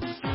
Bye.